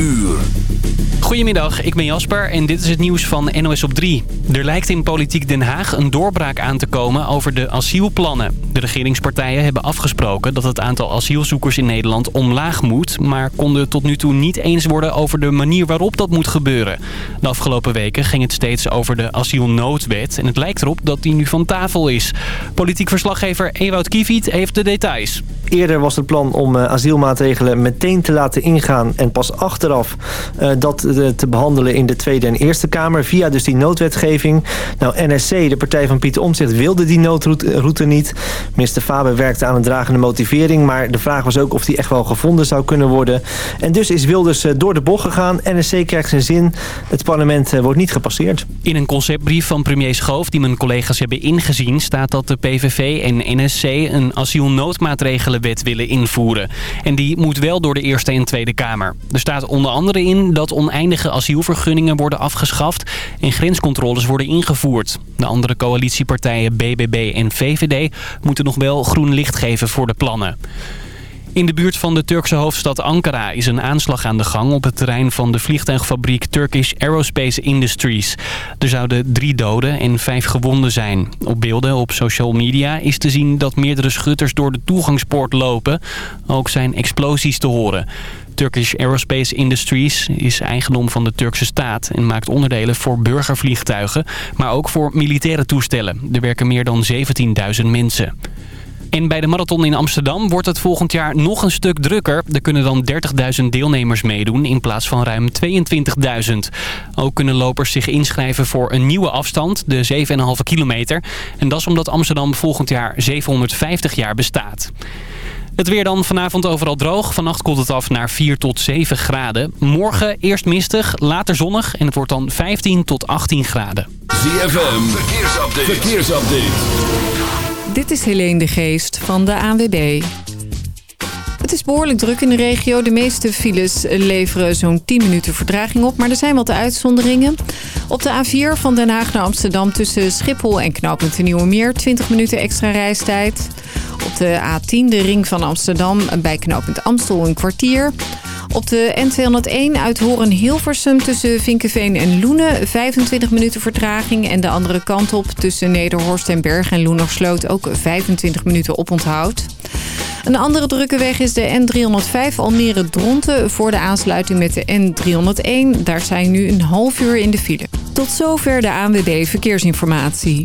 uur. Goedemiddag, ik ben Jasper en dit is het nieuws van NOS op 3. Er lijkt in Politiek Den Haag een doorbraak aan te komen over de asielplannen. De regeringspartijen hebben afgesproken dat het aantal asielzoekers in Nederland omlaag moet... maar konden tot nu toe niet eens worden over de manier waarop dat moet gebeuren. De afgelopen weken ging het steeds over de asielnoodwet... en het lijkt erop dat die nu van tafel is. Politiek verslaggever Ewout Kieviet heeft de details. Eerder was het plan om uh, asielmaatregelen meteen te laten ingaan... en pas achteraf uh, dat te behandelen in de Tweede en Eerste Kamer... via dus die noodwetgeving. Nou, NSC, de partij van Pieter Omtzigt, wilde die noodroute niet. Minister Faber werkte aan een dragende motivering... maar de vraag was ook of die echt wel gevonden zou kunnen worden. En dus is Wilders door de bocht gegaan. NSC krijgt zijn zin. Het parlement wordt niet gepasseerd. In een conceptbrief van premier Schoof, die mijn collega's hebben ingezien... staat dat de PVV en NSC een asielnoodmaatregelenwet willen invoeren. En die moet wel door de Eerste en Tweede Kamer. Er staat onder andere in dat oneindige asielvergunningen worden afgeschaft... en grenscontroles worden ingevoerd. De andere coalitiepartijen BBB en VVD moeten nog wel groen licht geven voor de plannen. In de buurt van de Turkse hoofdstad Ankara is een aanslag aan de gang op het terrein van de vliegtuigfabriek Turkish Aerospace Industries. Er zouden drie doden en vijf gewonden zijn. Op beelden op social media is te zien dat meerdere schutters door de toegangspoort lopen. Ook zijn explosies te horen. Turkish Aerospace Industries is eigendom van de Turkse staat en maakt onderdelen voor burgervliegtuigen, maar ook voor militaire toestellen. Er werken meer dan 17.000 mensen. En bij de marathon in Amsterdam wordt het volgend jaar nog een stuk drukker. Er kunnen dan 30.000 deelnemers meedoen in plaats van ruim 22.000. Ook kunnen lopers zich inschrijven voor een nieuwe afstand, de 7,5 kilometer. En dat is omdat Amsterdam volgend jaar 750 jaar bestaat. Het weer dan vanavond overal droog. Vannacht koelt het af naar 4 tot 7 graden. Morgen eerst mistig, later zonnig en het wordt dan 15 tot 18 graden. ZFM, verkeersupdate. verkeersupdate. Dit is Helene de Geest van de ANWB. Het is behoorlijk druk in de regio. De meeste files leveren zo'n 10 minuten verdraging op. Maar er zijn wat uitzonderingen. Op de A4 van Den Haag naar Amsterdam tussen Schiphol en knooppunt de Nieuwe Meer. 20 minuten extra reistijd. Op de A10 de ring van Amsterdam bij knooppunt Amstel een kwartier. Op de N201 uit Horen-Hilversum tussen Vinkenveen en Loenen 25 minuten vertraging. En de andere kant op tussen Nederhorst en Berg en Loenersloot ook 25 minuten oponthoud. Een andere drukke weg is de N305 Almere-Dronten voor de aansluiting met de N301. Daar zijn nu een half uur in de file. Tot zover de ANWB Verkeersinformatie.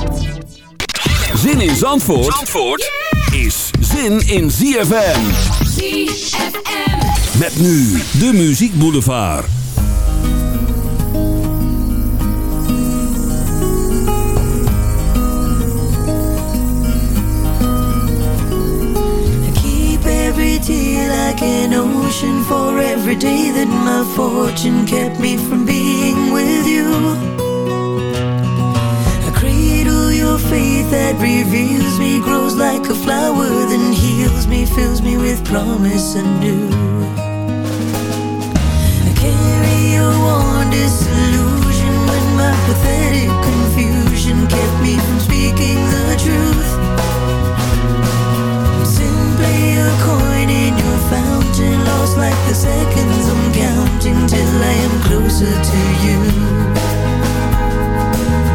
Zin in Zandvoort, Zandvoort is zin in ZFM. ZFM. Met nu de Muziek Boulevard. every tear like an ocean for every day that my fortune kept me from being with you. Faith that reveals me, grows like a flower, then heals me, fills me with promise anew. I carry your warm disillusion when my pathetic confusion kept me from speaking the truth. I'm Simply a coin in your fountain, lost like the seconds I'm counting till I am closer to you.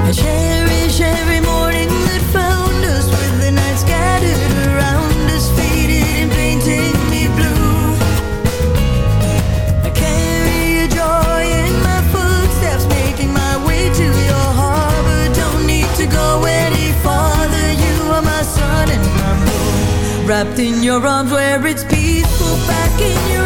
I cherish every morning moon. Wrapped in your arms where it's peaceful, back in your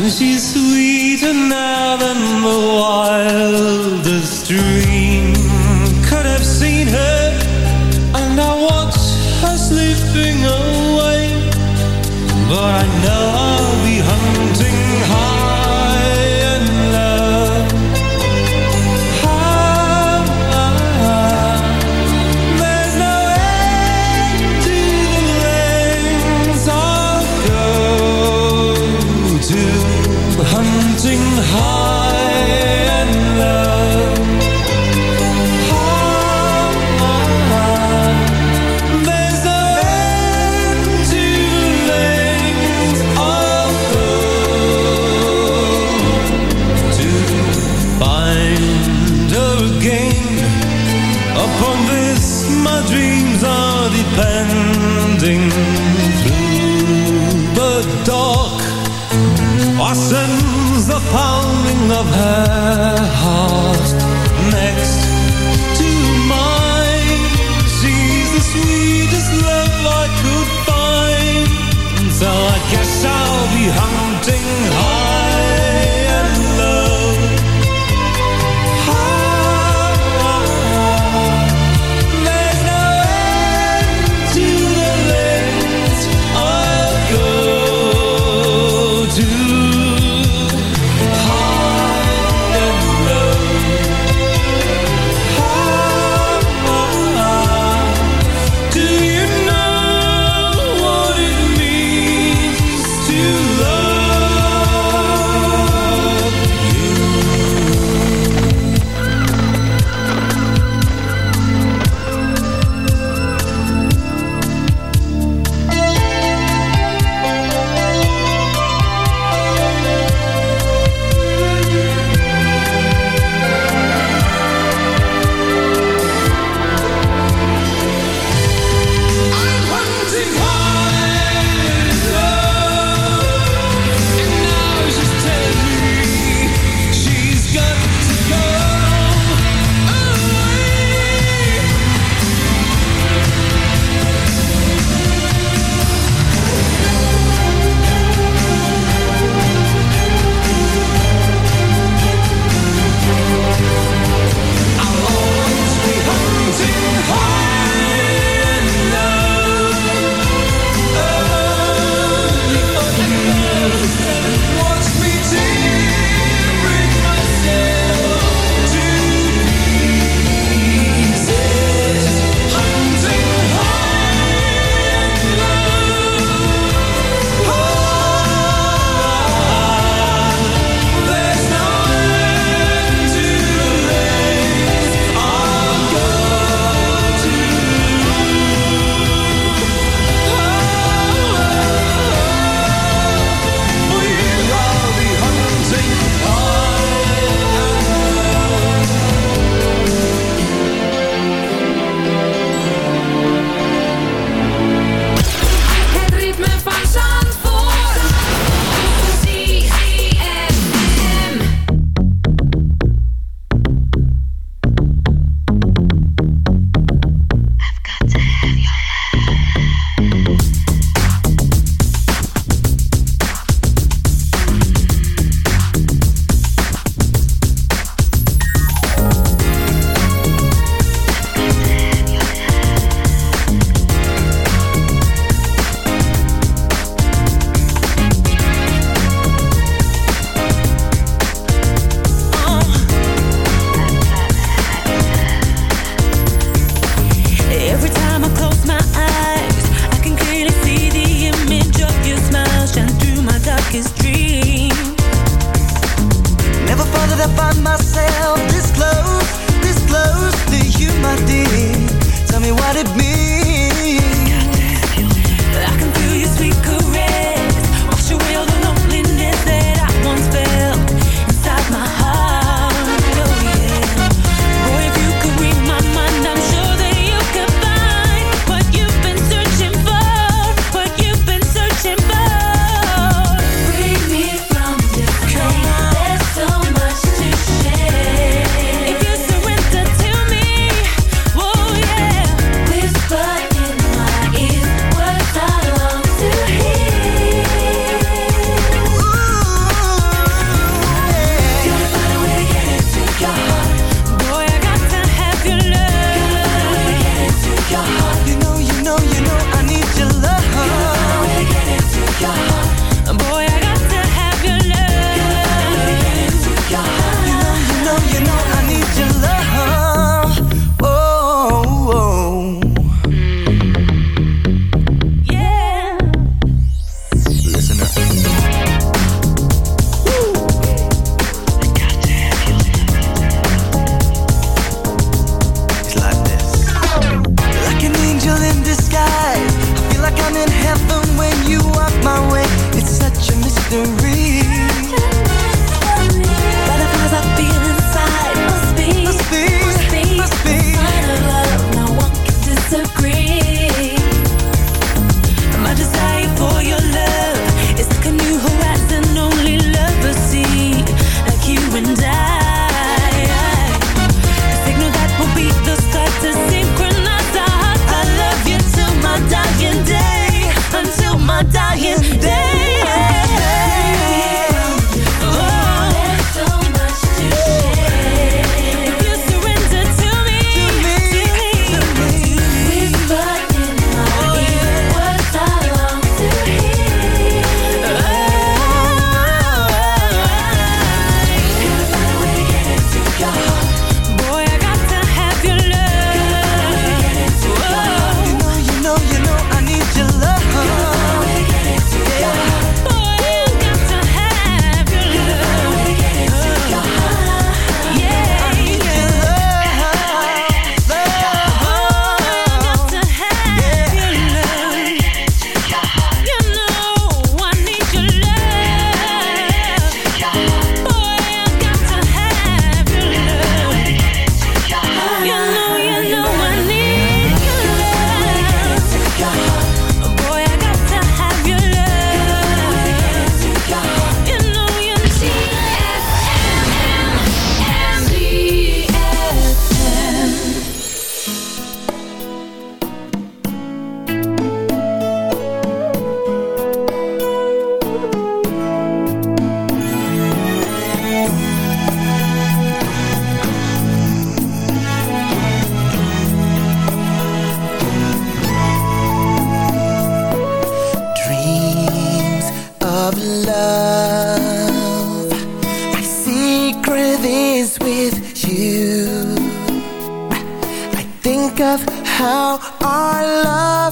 And she's sweeter now than the wildest dream. Could have seen her And I watch her slipping away. But I know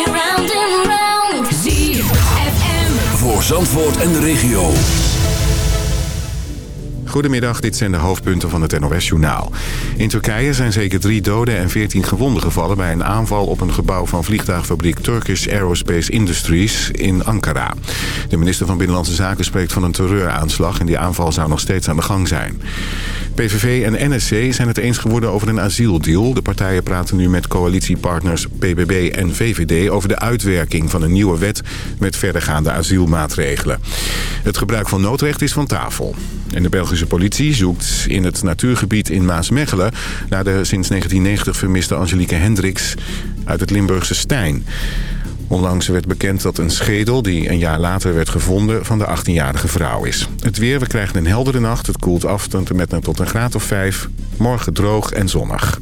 round and round. Voor Zandvoort en de regio. Goedemiddag, dit zijn de hoofdpunten van het NOS-journaal. In Turkije zijn zeker drie doden en veertien gewonden gevallen... bij een aanval op een gebouw van vliegtuigfabriek Turkish Aerospace Industries in Ankara. De minister van Binnenlandse Zaken spreekt van een terreuraanslag... en die aanval zou nog steeds aan de gang zijn. PVV en NSC zijn het eens geworden over een asieldeal. De partijen praten nu met coalitiepartners PBB en VVD... over de uitwerking van een nieuwe wet met verdergaande asielmaatregelen. Het gebruik van noodrecht is van tafel. En de Belgische politie zoekt in het natuurgebied in Maasmechelen... naar de sinds 1990 vermiste Angelique Hendricks uit het Limburgse Stijn. Onlangs werd bekend dat een schedel die een jaar later werd gevonden van de 18-jarige vrouw is. Het weer, we krijgen een heldere nacht. Het koelt af met tot een graad of 5. Morgen droog en zonnig.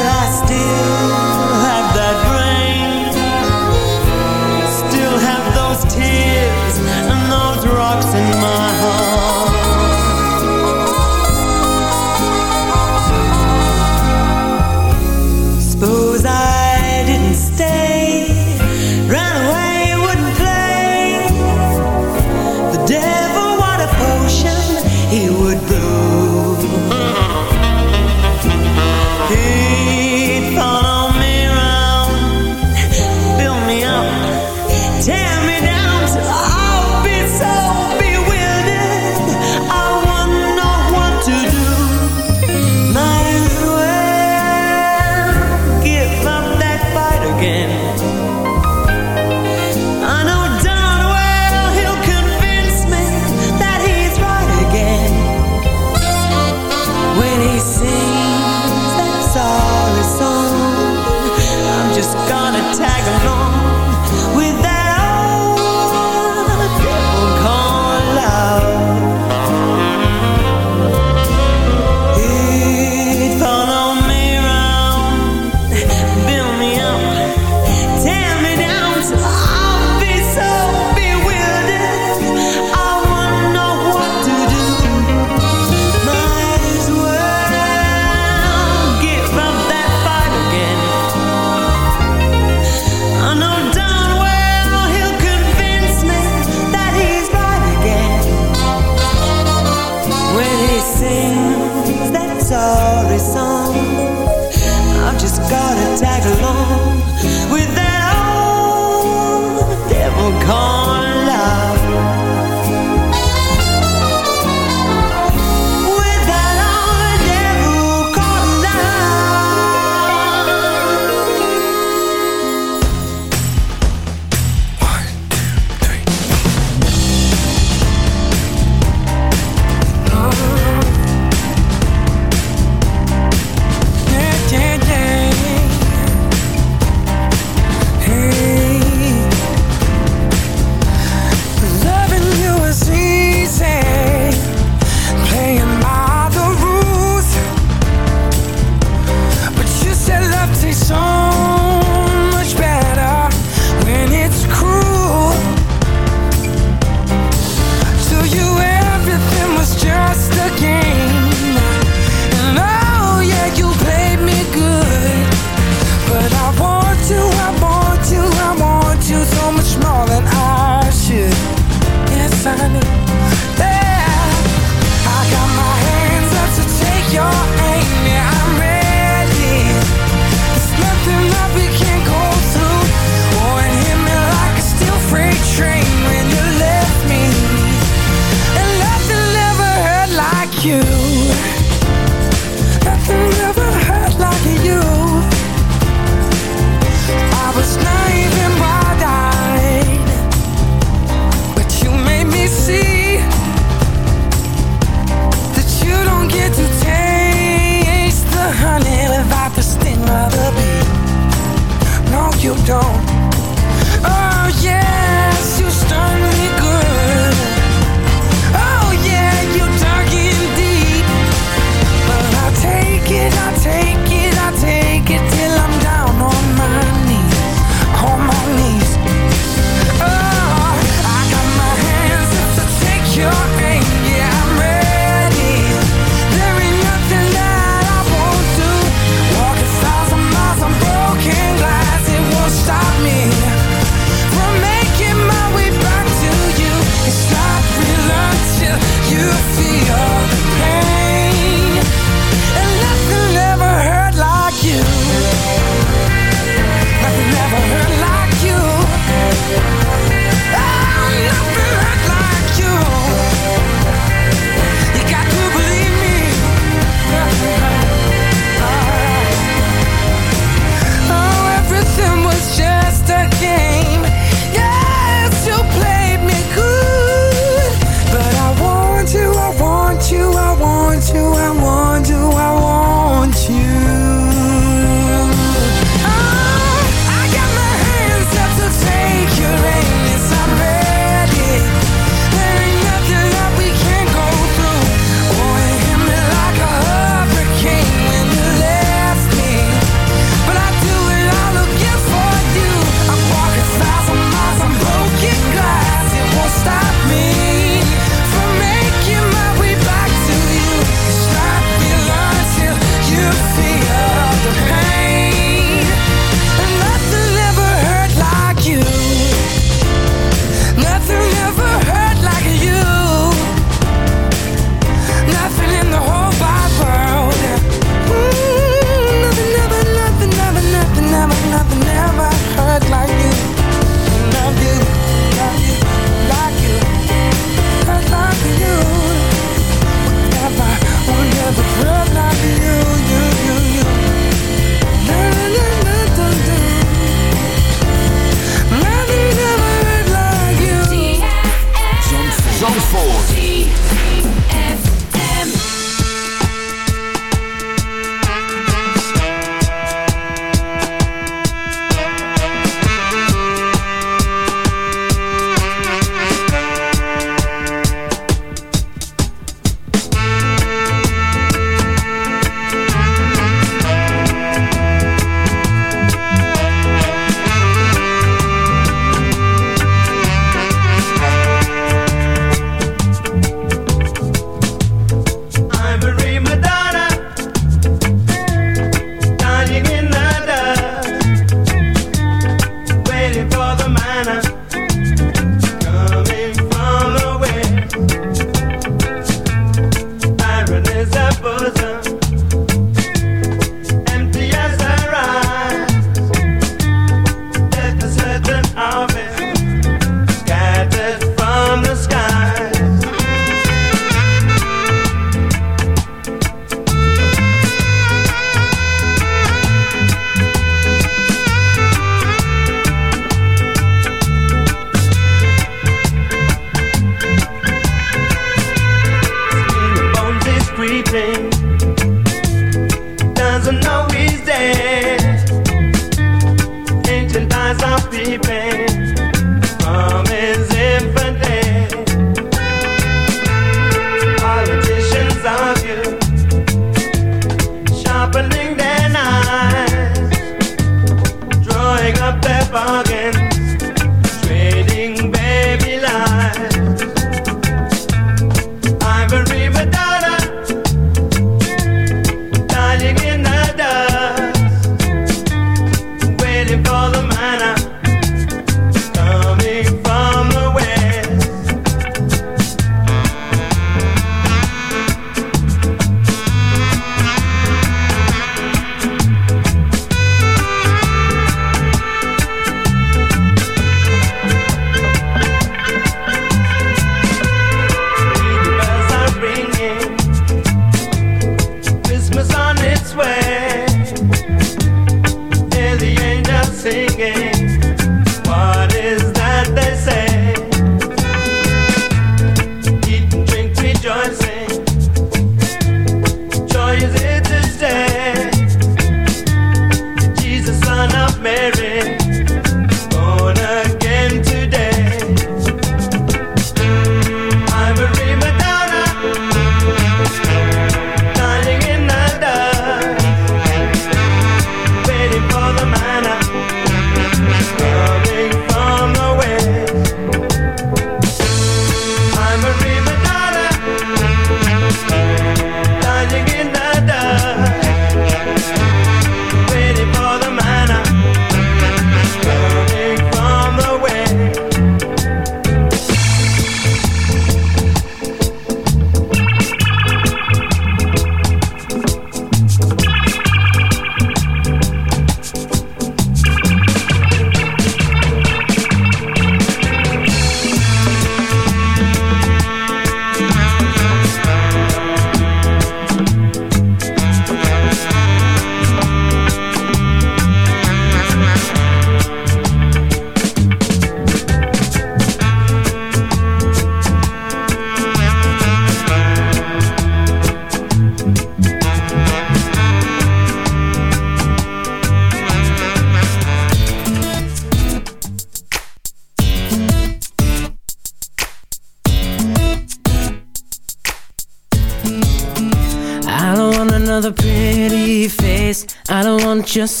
Just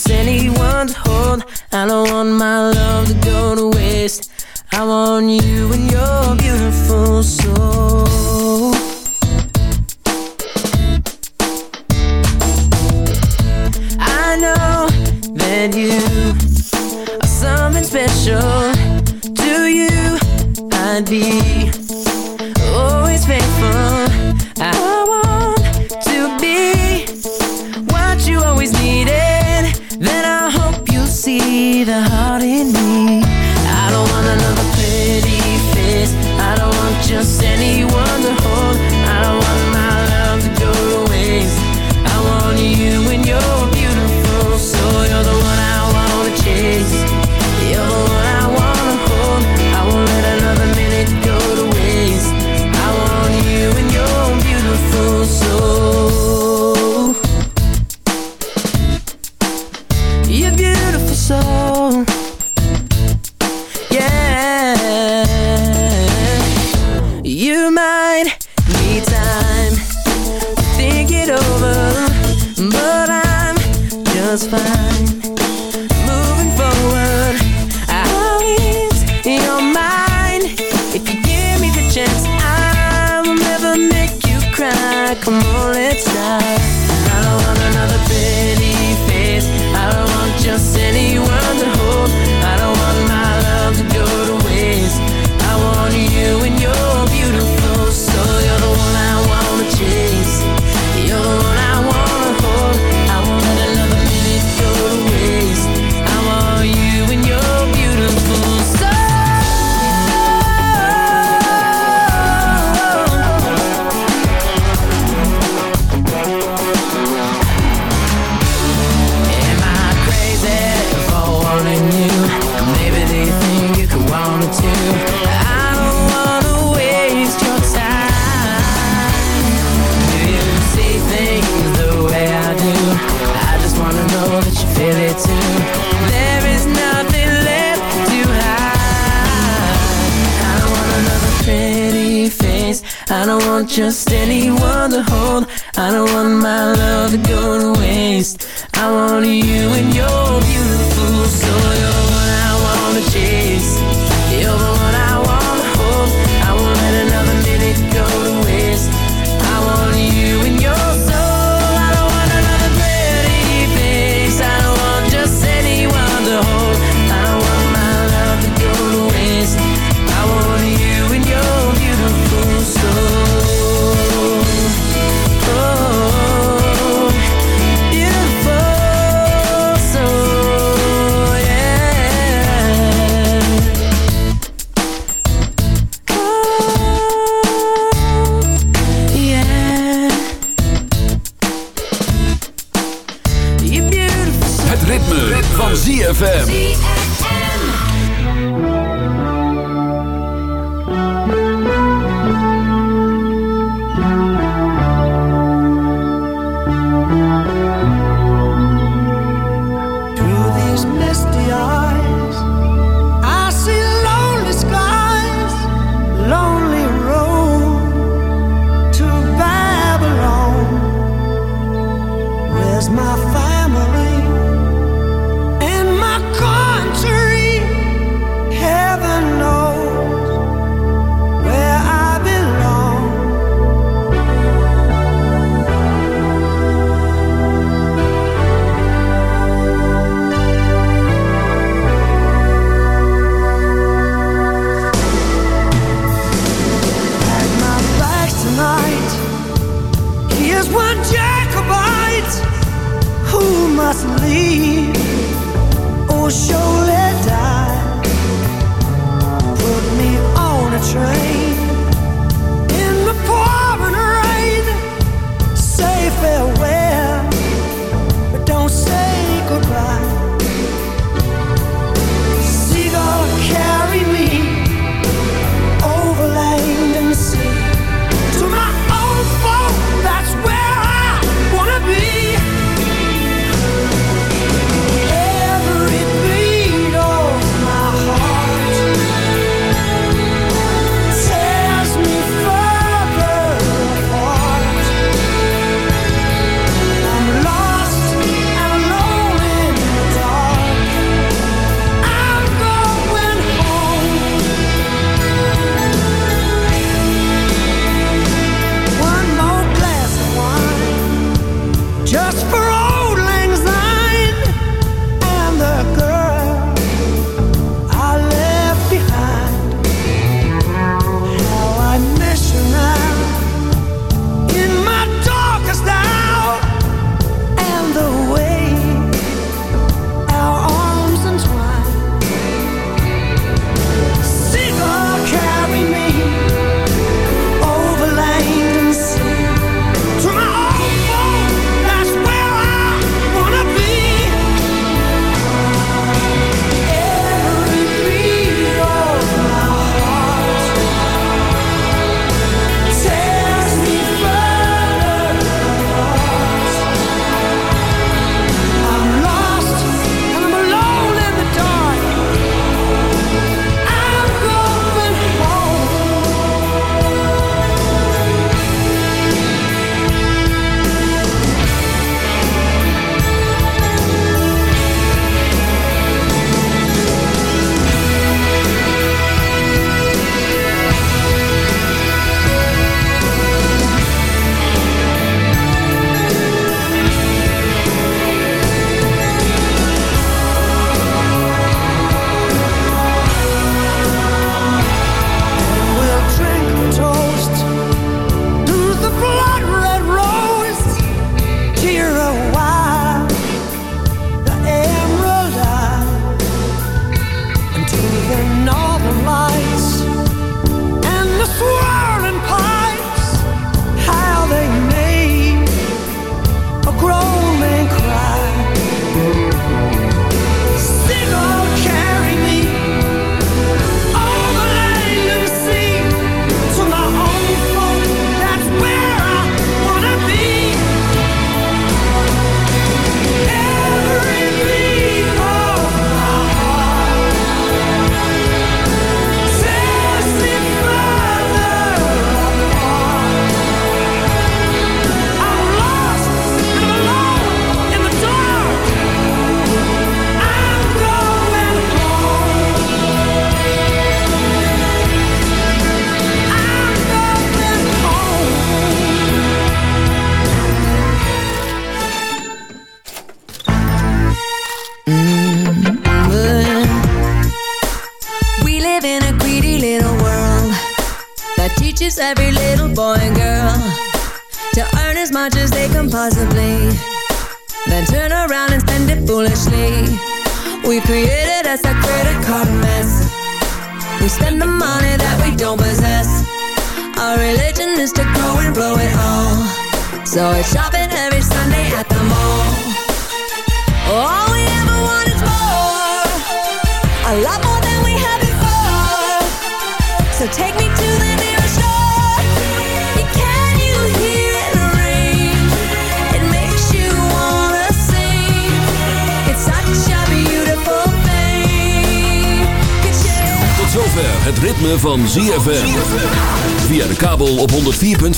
ZFM.